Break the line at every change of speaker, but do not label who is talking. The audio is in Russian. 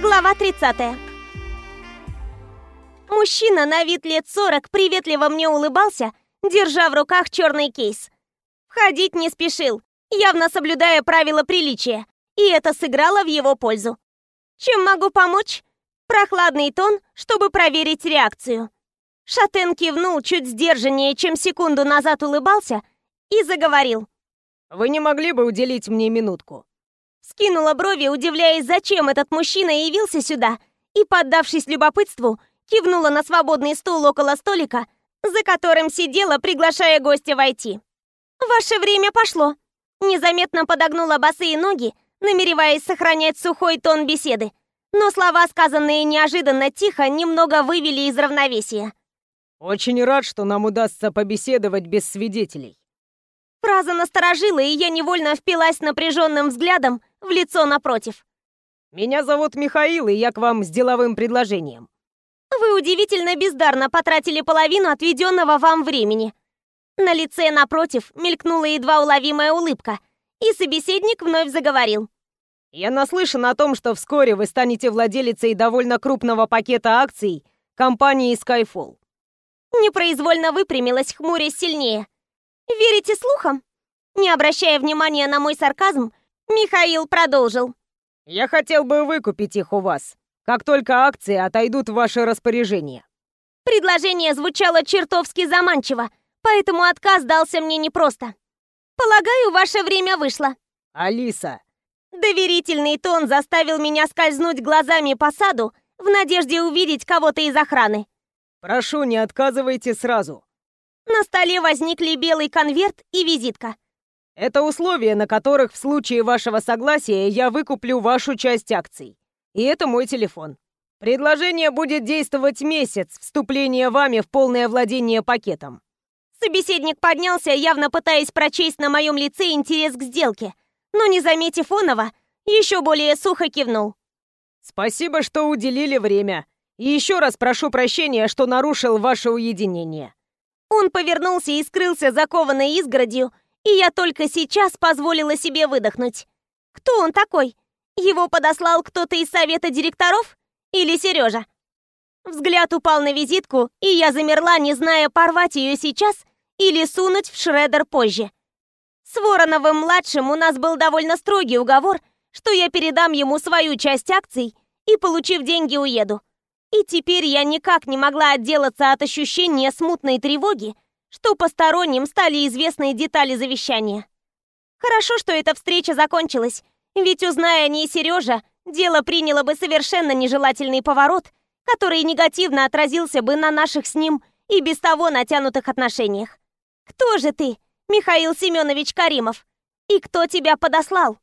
Глава 30. Мужчина на вид лет 40 приветливо мне улыбался, держа в руках черный кейс. Входить не спешил, явно соблюдая правила приличия, и это сыграло в его пользу. Чем могу помочь? Прохладный тон, чтобы проверить реакцию. Шатен кивнул чуть сдержаннее, чем секунду назад улыбался, и заговорил.
«Вы не могли бы уделить мне минутку?»
Скинула брови, удивляясь, зачем этот мужчина явился сюда, и, поддавшись любопытству, кивнула на свободный стул около столика, за которым сидела, приглашая гостя войти. «Ваше время пошло!» Незаметно подогнула босые ноги, намереваясь сохранять сухой тон беседы, но слова, сказанные неожиданно тихо, немного вывели из равновесия.
«Очень рад, что нам удастся побеседовать без свидетелей».
Фраза насторожила, и я невольно впилась напряженным взглядом в лицо напротив.
«Меня зовут Михаил, и я к вам с деловым предложением».
«Вы удивительно бездарно потратили половину отведенного вам времени». На лице напротив мелькнула едва уловимая улыбка, и собеседник вновь заговорил.
«Я наслышан о том, что вскоре вы станете владелицей довольно крупного пакета акций компании Skyfall».
Непроизвольно выпрямилась, хмурясь сильнее. Верите слухам? Не обращая внимания на мой сарказм, Михаил продолжил.
Я хотел бы выкупить их у вас, как только акции отойдут в ваше распоряжение.
Предложение звучало чертовски заманчиво, поэтому отказ дался мне непросто. Полагаю, ваше время вышло.
Алиса.
Доверительный тон заставил меня скользнуть глазами по саду в надежде увидеть кого-то из охраны.
Прошу, не отказывайте сразу.
На столе возникли белый конверт и визитка.
Это условия, на которых в случае вашего согласия я выкуплю вашу часть акций. И это мой телефон. Предложение будет действовать месяц вступления вами в полное владение пакетом.
Собеседник поднялся, явно пытаясь прочесть на моем лице интерес к сделке, но, не заметив оного, еще более сухо кивнул.
Спасибо, что уделили время. И еще раз прошу прощения, что нарушил ваше уединение.
Он повернулся и скрылся закованной изгородью, и я только сейчас позволила себе выдохнуть. Кто он такой? Его подослал кто-то из совета директоров? Или Сережа? Взгляд упал на визитку, и я замерла, не зная, порвать ее сейчас или сунуть в шредер позже. С Вороновым-младшим у нас был довольно строгий уговор, что я передам ему свою часть акций и, получив деньги, уеду. И теперь я никак не могла отделаться от ощущения смутной тревоги, что посторонним стали известны детали завещания. Хорошо, что эта встреча закончилась, ведь, узная о ней Сережа, дело приняло бы совершенно нежелательный поворот, который негативно отразился бы на наших с ним и без того натянутых отношениях. Кто же ты, Михаил Семенович Каримов? И кто тебя подослал?